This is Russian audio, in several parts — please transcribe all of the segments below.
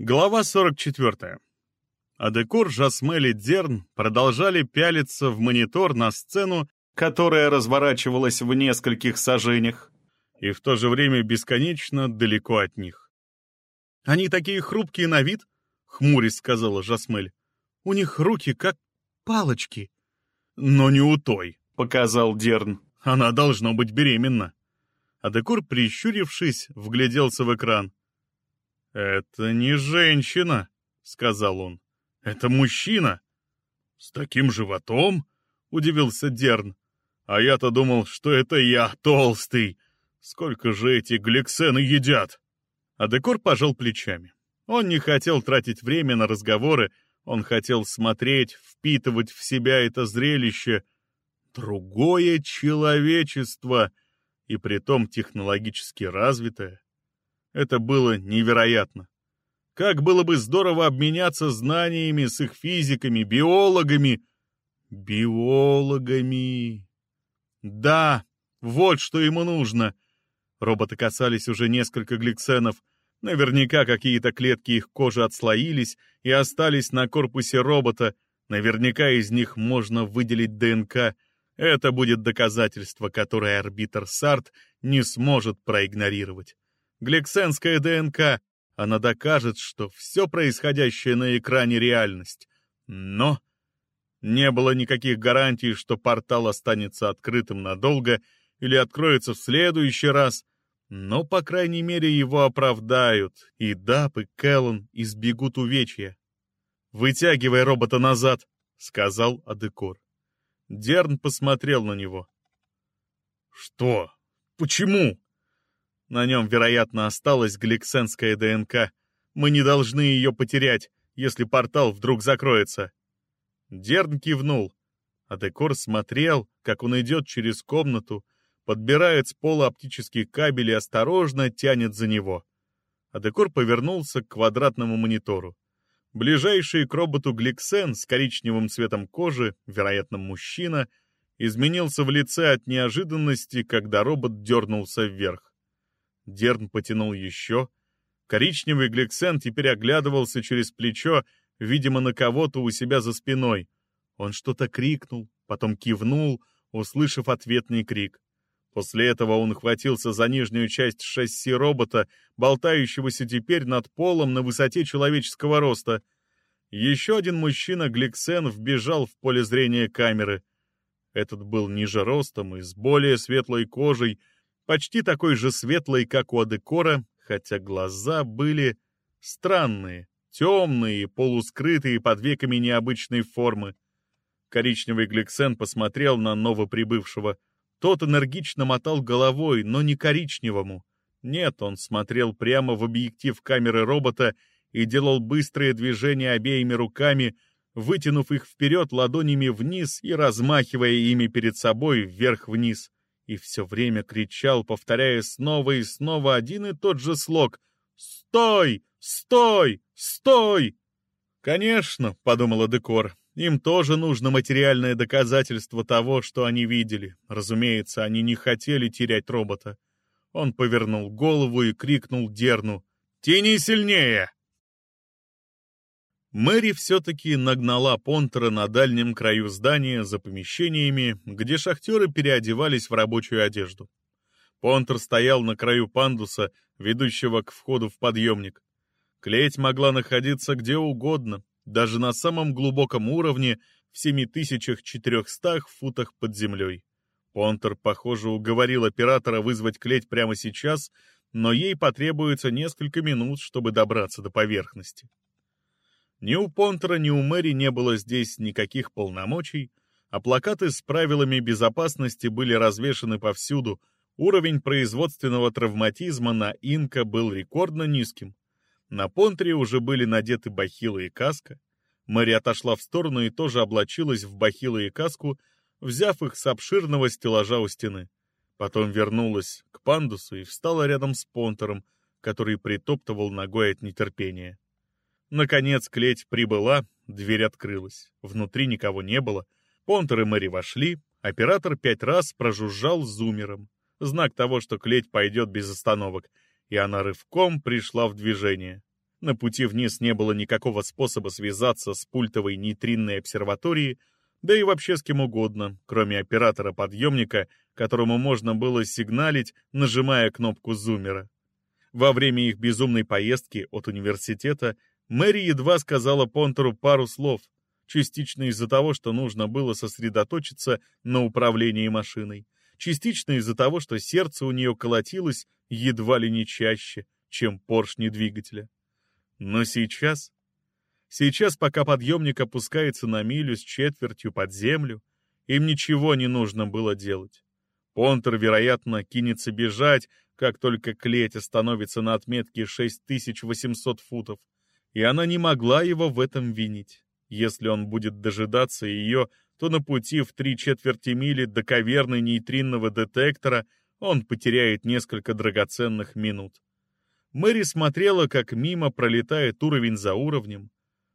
Глава 44. Адекур, Жасмель и Дерн продолжали пялиться в монитор на сцену, которая разворачивалась в нескольких сажениях, и в то же время бесконечно далеко от них. «Они такие хрупкие на вид», — хмурясь сказала Жасмель. «У них руки как палочки». «Но не у той», — показал Дерн. «Она должно быть беременна». Адекур, прищурившись, вгляделся в экран. «Это не женщина», — сказал он. «Это мужчина». «С таким животом?» — удивился Дерн. «А я-то думал, что это я, толстый. Сколько же эти гликсены едят?» А Декор пожал плечами. Он не хотел тратить время на разговоры, он хотел смотреть, впитывать в себя это зрелище. Другое человечество, и притом технологически развитое. Это было невероятно. Как было бы здорово обменяться знаниями с их физиками, биологами. Биологами. Да, вот что ему нужно. Роботы касались уже несколько гликсенов. Наверняка какие-то клетки их кожи отслоились и остались на корпусе робота. Наверняка из них можно выделить ДНК. Это будет доказательство, которое арбитр Сарт не сможет проигнорировать. Гликсенская ДНК. Она докажет, что все происходящее на экране — реальность. Но не было никаких гарантий, что портал останется открытым надолго или откроется в следующий раз, но, по крайней мере, его оправдают, и Дап и Кэллон избегут увечья. «Вытягивай робота назад», — сказал Адекор. Дерн посмотрел на него. «Что? Почему?» На нем, вероятно, осталась гликсенская ДНК. Мы не должны ее потерять, если портал вдруг закроется. Дерн кивнул, а Декор смотрел, как он идет через комнату, подбирает с пола оптический кабель и осторожно тянет за него. А Декор повернулся к квадратному монитору. Ближайший к роботу Гликсен с коричневым цветом кожи, вероятно, мужчина, изменился в лице от неожиданности, когда робот дернулся вверх. Дерн потянул еще. Коричневый гликсен теперь оглядывался через плечо, видимо, на кого-то у себя за спиной. Он что-то крикнул, потом кивнул, услышав ответный крик. После этого он хватился за нижнюю часть шасси робота, болтающегося теперь над полом на высоте человеческого роста. Еще один мужчина, Гликсен, вбежал в поле зрения камеры. Этот был ниже ростом и с более светлой кожей, почти такой же светлый, как у Адекора, хотя глаза были странные, темные, полускрытые под веками необычной формы. Коричневый гликсен посмотрел на новоприбывшего. Тот энергично мотал головой, но не коричневому. Нет, он смотрел прямо в объектив камеры робота и делал быстрые движения обеими руками, вытянув их вперед ладонями вниз и размахивая ими перед собой вверх-вниз и все время кричал, повторяя снова и снова один и тот же слог «Стой! Стой! Стой!» «Конечно», — подумала Декор, — «им тоже нужно материальное доказательство того, что они видели. Разумеется, они не хотели терять робота». Он повернул голову и крикнул Дерну «Тяни сильнее!» Мэри все-таки нагнала Понтера на дальнем краю здания за помещениями, где шахтеры переодевались в рабочую одежду. Понтер стоял на краю пандуса, ведущего к входу в подъемник. Клеть могла находиться где угодно, даже на самом глубоком уровне в 7400 футах под землей. Понтер, похоже, уговорил оператора вызвать клеть прямо сейчас, но ей потребуется несколько минут, чтобы добраться до поверхности. Ни у Понтера, ни у Мэри не было здесь никаких полномочий, а плакаты с правилами безопасности были развешаны повсюду, уровень производственного травматизма на Инка был рекордно низким. На Понтере уже были надеты бахилы и каска. Мэри отошла в сторону и тоже облачилась в бахилы и каску, взяв их с обширного стеллажа у стены. Потом вернулась к пандусу и встала рядом с Понтером, который притоптывал ногой от нетерпения. Наконец клеть прибыла, дверь открылась. Внутри никого не было. Понтер и Мэри вошли. Оператор пять раз прожужжал зумером. Знак того, что клеть пойдет без остановок. И она рывком пришла в движение. На пути вниз не было никакого способа связаться с пультовой нейтринной обсерваторией, да и вообще с кем угодно, кроме оператора подъемника, которому можно было сигналить, нажимая кнопку зумера. Во время их безумной поездки от университета Мэри едва сказала Понтеру пару слов, частично из-за того, что нужно было сосредоточиться на управлении машиной, частично из-за того, что сердце у нее колотилось едва ли не чаще, чем поршни двигателя. Но сейчас... Сейчас, пока подъемник опускается на милю с четвертью под землю, им ничего не нужно было делать. Понтер, вероятно, кинется бежать, как только клеть остановится на отметке 6800 футов, и она не могла его в этом винить. Если он будет дожидаться ее, то на пути в три четверти мили до каверны нейтринного детектора он потеряет несколько драгоценных минут. Мэри смотрела, как мимо пролетает уровень за уровнем.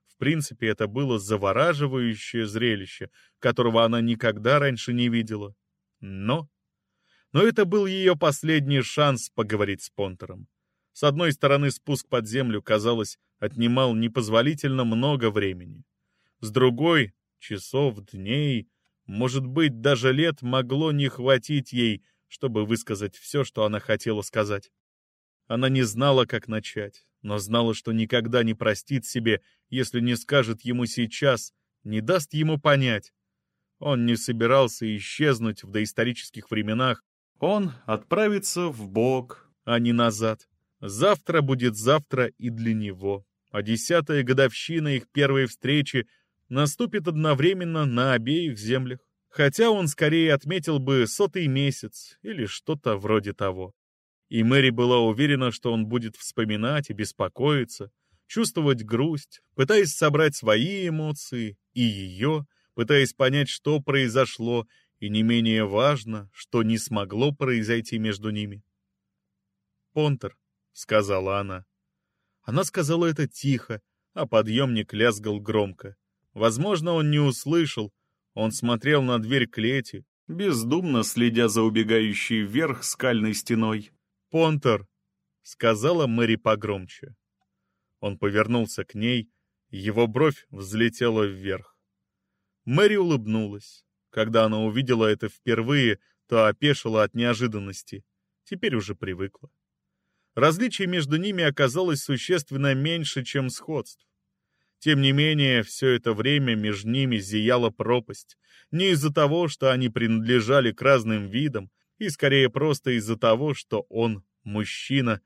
В принципе, это было завораживающее зрелище, которого она никогда раньше не видела. Но... Но это был ее последний шанс поговорить с Понтером. С одной стороны, спуск под землю, казалось, отнимал непозволительно много времени. С другой, часов, дней, может быть, даже лет могло не хватить ей, чтобы высказать все, что она хотела сказать. Она не знала, как начать, но знала, что никогда не простит себе, если не скажет ему сейчас, не даст ему понять. Он не собирался исчезнуть в доисторических временах, он отправится в Бог, а не назад. Завтра будет завтра и для него, а десятая годовщина их первой встречи наступит одновременно на обеих землях, хотя он скорее отметил бы сотый месяц или что-то вроде того. И Мэри была уверена, что он будет вспоминать и беспокоиться, чувствовать грусть, пытаясь собрать свои эмоции и ее, пытаясь понять, что произошло, и не менее важно, что не смогло произойти между ними. «Понтер», — сказала она. Она сказала это тихо, а подъемник лязгал громко. Возможно, он не услышал. Он смотрел на дверь клети, бездумно следя за убегающей вверх скальной стеной. Понтер!» — сказала Мэри погромче. Он повернулся к ней, его бровь взлетела вверх. Мэри улыбнулась. Когда она увидела это впервые, то опешила от неожиданности. Теперь уже привыкла. Различие между ними оказалось существенно меньше, чем сходств. Тем не менее, все это время между ними зияла пропасть. Не из-за того, что они принадлежали к разным видам, и скорее просто из-за того, что он мужчина,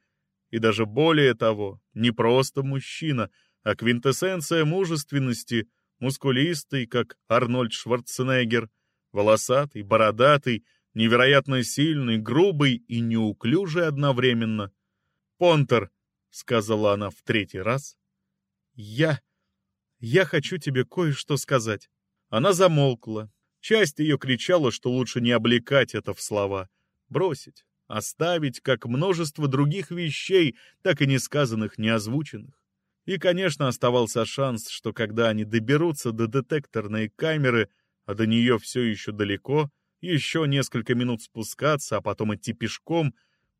и даже более того, не просто мужчина, а квинтэссенция мужественности, мускулистый, как Арнольд Шварценеггер, волосатый, бородатый, невероятно сильный, грубый и неуклюжий одновременно. «Понтер», — сказала она в третий раз, — «я... я хочу тебе кое-что сказать». Она замолкла, Часть ее кричала, что лучше не облекать это в слова, бросить, оставить, как множество других вещей, так и не сказанных, не озвученных. И, конечно, оставался шанс, что когда они доберутся до детекторной камеры, а до нее все еще далеко, еще несколько минут спускаться, а потом идти пешком,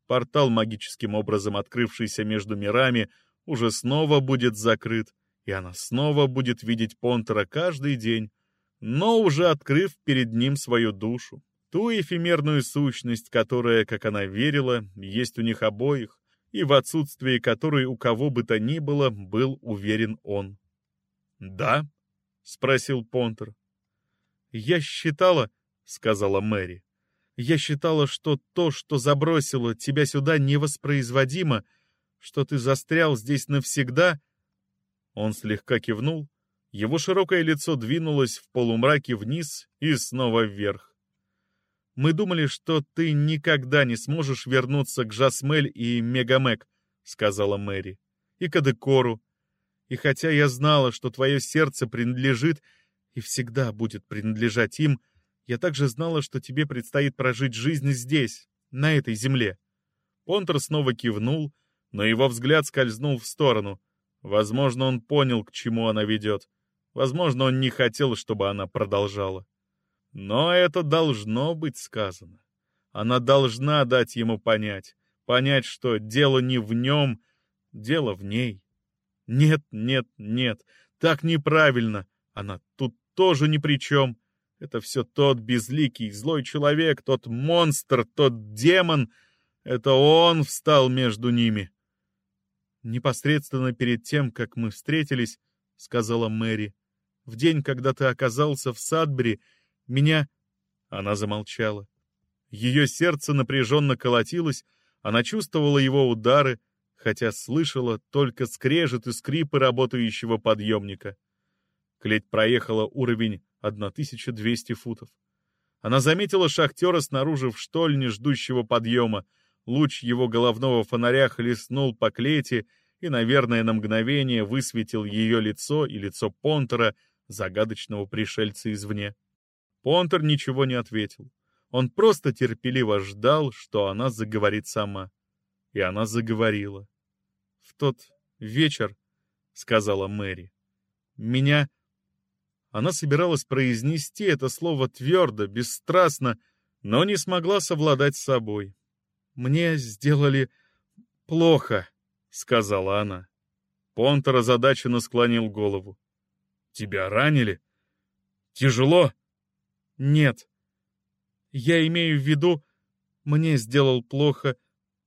портал, магическим образом открывшийся между мирами, уже снова будет закрыт, и она снова будет видеть Понтера каждый день, но уже открыв перед ним свою душу, ту эфемерную сущность, которая, как она верила, есть у них обоих, и в отсутствии которой у кого бы то ни было был уверен он. «Да?» — спросил Понтер. «Я считала», — сказала Мэри, — «я считала, что то, что забросило тебя сюда, невоспроизводимо, что ты застрял здесь навсегда». Он слегка кивнул, его широкое лицо двинулось в полумраке вниз и снова вверх. «Мы думали, что ты никогда не сможешь вернуться к Жасмель и Мегамек», — сказала Мэри, — «и к Адекору. И хотя я знала, что твое сердце принадлежит и всегда будет принадлежать им, я также знала, что тебе предстоит прожить жизнь здесь, на этой земле». Понтер снова кивнул, но его взгляд скользнул в сторону. Возможно, он понял, к чему она ведет. Возможно, он не хотел, чтобы она продолжала. Но это должно быть сказано. Она должна дать ему понять, понять, что дело не в нем, дело в ней. Нет, нет, нет, так неправильно. Она тут тоже ни при чем. Это все тот безликий, злой человек, тот монстр, тот демон. Это он встал между ними. Непосредственно перед тем, как мы встретились, — сказала Мэри, — в день, когда ты оказался в Садбери, меня... Она замолчала. Ее сердце напряженно колотилось, она чувствовала его удары, хотя слышала только скрежет и скрипы работающего подъемника. Клеть проехала уровень 1200 футов. Она заметила шахтера снаружи в штольне, ждущего подъема. Луч его головного фонаря хлестнул по клете и, наверное, на мгновение высветил ее лицо и лицо Понтера, загадочного пришельца извне. Понтер ничего не ответил. Он просто терпеливо ждал, что она заговорит сама. И она заговорила. «В тот вечер», — сказала Мэри, — «меня она собиралась произнести это слово твердо, бесстрастно, но не смогла совладать с собой. «Мне сделали плохо», — сказала она. Понтер озадаченно склонил голову. «Тебя ранили? Тяжело?» «Нет. Я имею в виду, мне сделал плохо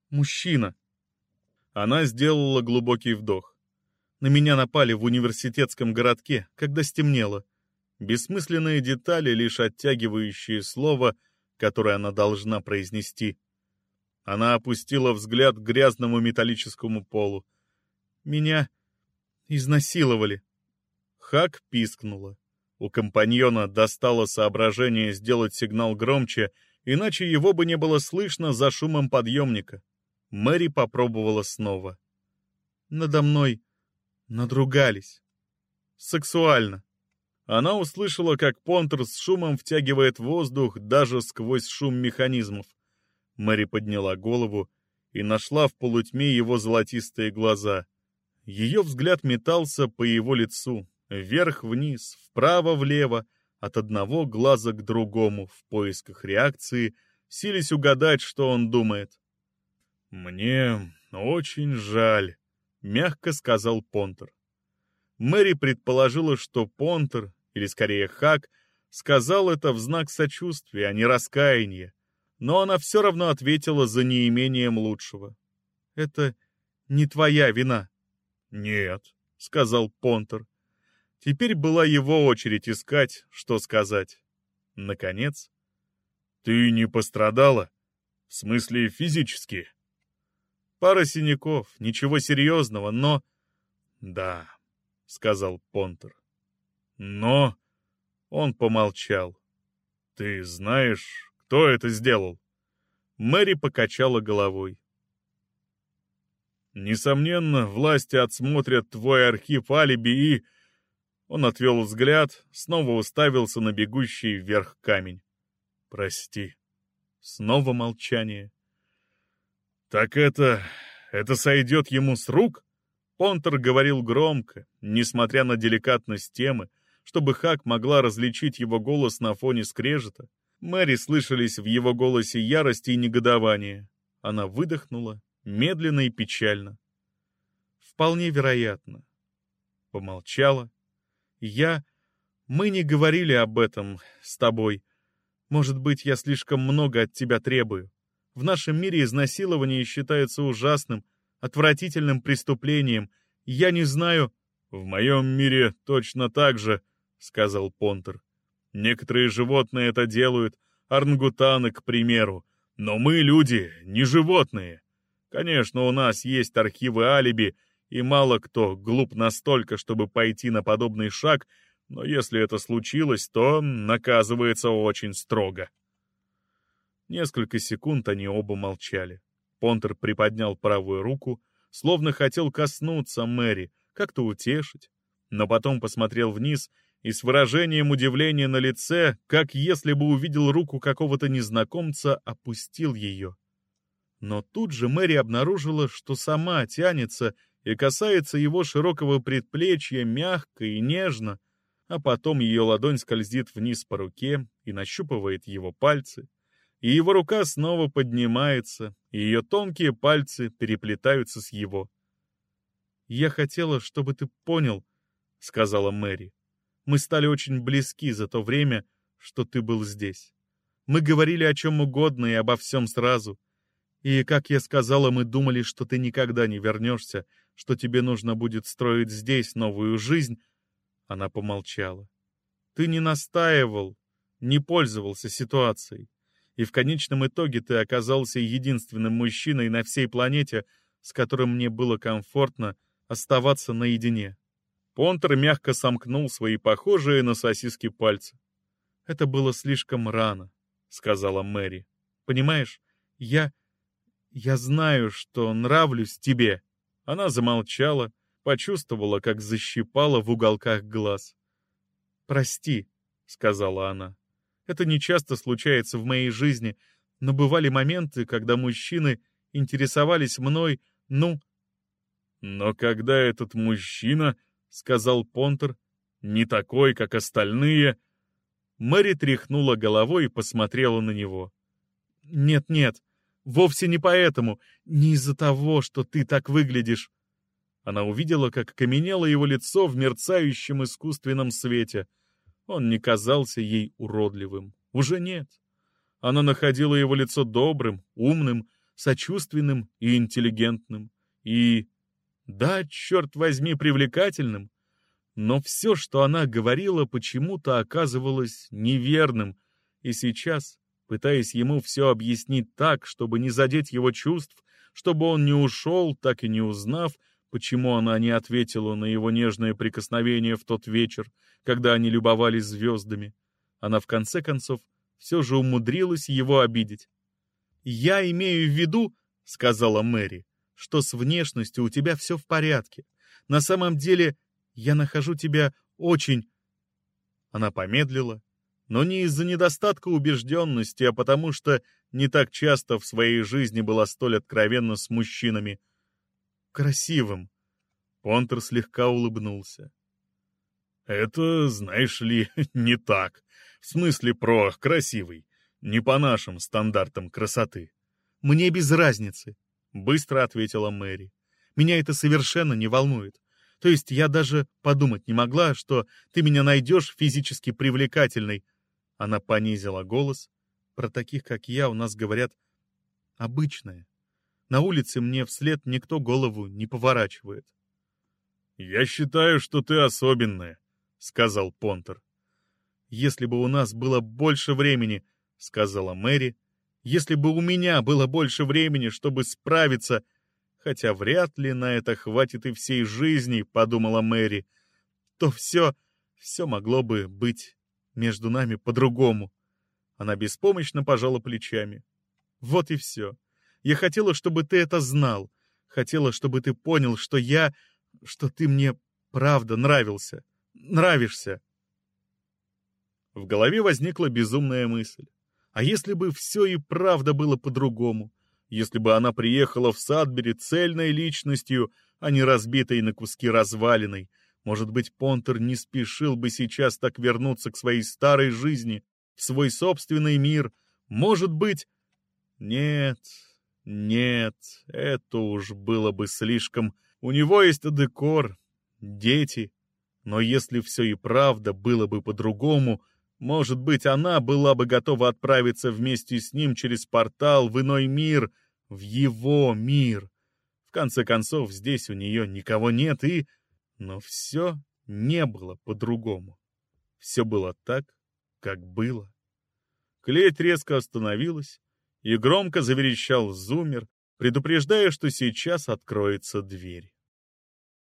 мужчина». Она сделала глубокий вдох. На меня напали в университетском городке, когда стемнело. Бессмысленные детали, лишь оттягивающие слово, которое она должна произнести. Она опустила взгляд к грязному металлическому полу. «Меня изнасиловали». Хак пискнула. У компаньона достало соображение сделать сигнал громче, иначе его бы не было слышно за шумом подъемника. Мэри попробовала снова. «Надо мной надругались. Сексуально». Она услышала, как Понтер с шумом втягивает воздух даже сквозь шум механизмов. Мэри подняла голову и нашла в полутьме его золотистые глаза. Ее взгляд метался по его лицу, вверх-вниз, вправо-влево, от одного глаза к другому, в поисках реакции, сились угадать, что он думает. «Мне очень жаль», — мягко сказал Понтер. Мэри предположила, что Понтер или скорее Хак, сказал это в знак сочувствия, а не раскаяния, но она все равно ответила за неимением лучшего. «Это не твоя вина». «Нет», — сказал Понтер. Теперь была его очередь искать, что сказать. Наконец. «Ты не пострадала? В смысле физически?» «Пара синяков, ничего серьезного, но...» «Да», — сказал Понтер. Но... Он помолчал. «Ты знаешь, кто это сделал?» Мэри покачала головой. «Несомненно, власти отсмотрят твой архив алиби и...» Он отвел взгляд, снова уставился на бегущий вверх камень. «Прости». Снова молчание. «Так это... это сойдет ему с рук?» Понтер говорил громко, несмотря на деликатность темы, чтобы Хак могла различить его голос на фоне скрежета. Мэри слышались в его голосе ярости и негодование. Она выдохнула, медленно и печально. «Вполне вероятно». Помолчала. «Я... Мы не говорили об этом с тобой. Может быть, я слишком много от тебя требую. В нашем мире изнасилование считается ужасным, отвратительным преступлением. Я не знаю...» «В моем мире точно так же», — сказал Понтер. «Некоторые животные это делают, орангутаны, к примеру, но мы, люди, не животные. Конечно, у нас есть архивы алиби, и мало кто глуп настолько, чтобы пойти на подобный шаг, но если это случилось, то наказывается очень строго». Несколько секунд они оба молчали. Понтер приподнял правую руку, словно хотел коснуться Мэри, как-то утешить, но потом посмотрел вниз и с выражением удивления на лице, как если бы увидел руку какого-то незнакомца, опустил ее. Но тут же Мэри обнаружила, что сама тянется и касается его широкого предплечья мягко и нежно, а потом ее ладонь скользит вниз по руке и нащупывает его пальцы, и его рука снова поднимается, и ее тонкие пальцы переплетаются с его. «Я хотела, чтобы ты понял», — сказала Мэри. «Мы стали очень близки за то время, что ты был здесь. Мы говорили о чем угодно и обо всем сразу. И, как я сказала, мы думали, что ты никогда не вернешься, что тебе нужно будет строить здесь новую жизнь». Она помолчала. «Ты не настаивал, не пользовался ситуацией и в конечном итоге ты оказался единственным мужчиной на всей планете, с которым мне было комфортно оставаться наедине. Понтер мягко сомкнул свои похожие на сосиски пальцы. «Это было слишком рано», — сказала Мэри. «Понимаешь, я... я знаю, что нравлюсь тебе». Она замолчала, почувствовала, как защипала в уголках глаз. «Прости», — сказала она. Это не часто случается в моей жизни, но бывали моменты, когда мужчины интересовались мной, ну... Но когда этот мужчина, — сказал Понтер, — не такой, как остальные... Мэри тряхнула головой и посмотрела на него. «Нет-нет, вовсе не поэтому, не из-за того, что ты так выглядишь». Она увидела, как каменело его лицо в мерцающем искусственном свете — он не казался ей уродливым. Уже нет. Она находила его лицо добрым, умным, сочувственным и интеллигентным. И, да, черт возьми, привлекательным. Но все, что она говорила, почему-то оказывалось неверным. И сейчас, пытаясь ему все объяснить так, чтобы не задеть его чувств, чтобы он не ушел, так и не узнав, Почему она не ответила на его нежное прикосновение в тот вечер, когда они любовались звездами? Она в конце концов все же умудрилась его обидеть. «Я имею в виду, — сказала Мэри, — что с внешностью у тебя все в порядке. На самом деле я нахожу тебя очень...» Она помедлила, но не из-за недостатка убежденности, а потому что не так часто в своей жизни была столь откровенна с мужчинами — красивым. Понтер слегка улыбнулся. «Это, знаешь ли, не так. В смысле про красивый. Не по нашим стандартам красоты». «Мне без разницы», — быстро ответила Мэри. «Меня это совершенно не волнует. То есть я даже подумать не могла, что ты меня найдешь физически привлекательной». Она понизила голос. Про таких, как я, у нас говорят «обычная». На улице мне вслед никто голову не поворачивает. «Я считаю, что ты особенная», — сказал Понтер. «Если бы у нас было больше времени», — сказала Мэри, «если бы у меня было больше времени, чтобы справиться...» «Хотя вряд ли на это хватит и всей жизни», — подумала Мэри, «то все, все могло бы быть между нами по-другому». Она беспомощно пожала плечами. «Вот и все. Я хотела, чтобы ты это знал. Хотела, чтобы ты понял, что я... что ты мне правда нравился. Нравишься. В голове возникла безумная мысль. А если бы все и правда было по-другому? Если бы она приехала в Садбери цельной личностью, а не разбитой на куски развалиной, может быть, Понтер не спешил бы сейчас так вернуться к своей старой жизни, в свой собственный мир. Может быть... Нет, нет, это уж было бы слишком. У него есть декор, дети. Но если все и правда было бы по-другому, может быть, она была бы готова отправиться вместе с ним через портал в иной мир, в его мир. В конце концов, здесь у нее никого нет, и... Но все не было по-другому. Все было так, как было. Клеть резко остановилась, и громко заверещал зумер, предупреждая, что сейчас откроется дверь.